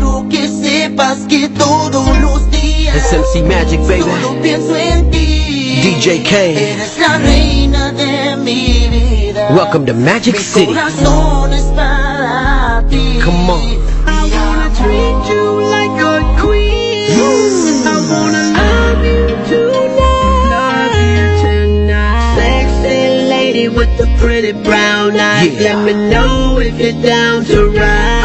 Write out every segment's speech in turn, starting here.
Quiero que sepas que todos los días It's MC Magic, baby. Solo pienso en ti. DJ K. Eres la reina de mi vida. Welcome to Magic mi City. corazón es para ti. Come on. I wanna treat you like a queen. I wanna love you tonight. Love you tonight. Sexy lady with the pretty brown eyes. Yeah. Let me know if you're down to ride.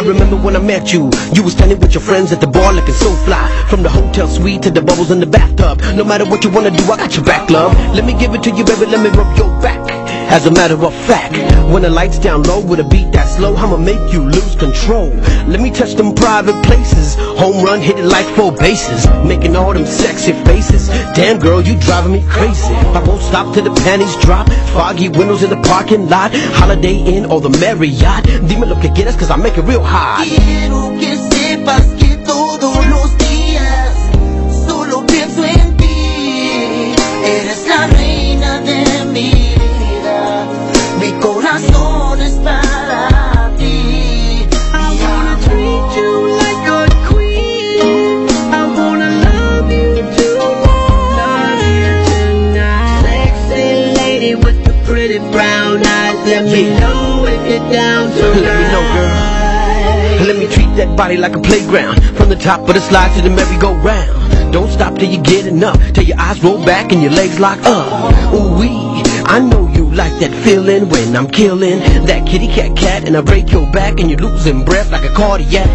I remember when I met you. You were standing with your friends at the bar looking so fly. From the hotel suite to the bubbles in the bathtub. No matter what you wanna do, I got your back, love. Let me give it to you, baby. Let me rub your back. As a matter of fact, when the lights down low with a beat that slow, I'ma make you lose control. Let me touch them private places. Home run, hit it like four bases. Making all them sexy faces. Damn girl, you driving me crazy. I won't stop till the panties drop. Foggy windows in the parking lot. Holiday Inn or the Marriott. Dime lo que quieras, cause I make it real hot. Quiero que sepas que Let me know if you're down Let me know, girl. Let me treat that body like a playground. From the top of the slide to the merry-go-round. Don't stop till you get enough. Till your eyes roll back and your legs lock up. Ooh wee, I know you like that feeling when I'm killing that kitty cat cat and I break your back and you're losing breath like a cardiac.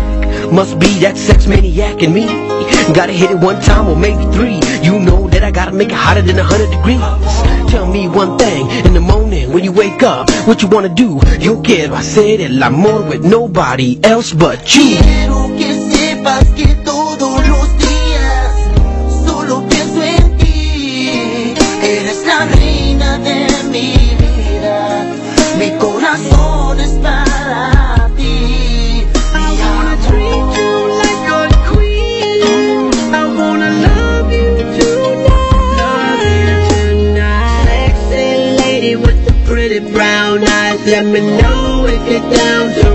Must be that sex maniac in me. Gotta hit it one time or maybe three. You know that I gotta make it hotter than a hundred degrees. Tell me one thing in the morning when you wake up, what you wanna do? Yo quiero hacer el amor with nobody else but you. Quiero que sepas que brown eyes. Let me know if you're down to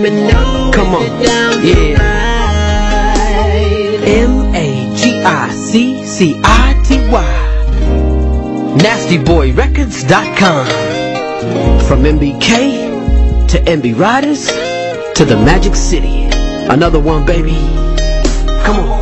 Let me know Come on. you're down to Yeah. ride. M-A-G-I-C-C-I-T-Y NastyBoyRecords.com From MBK to MB Riders to the Magic City. Another one, baby. Come on.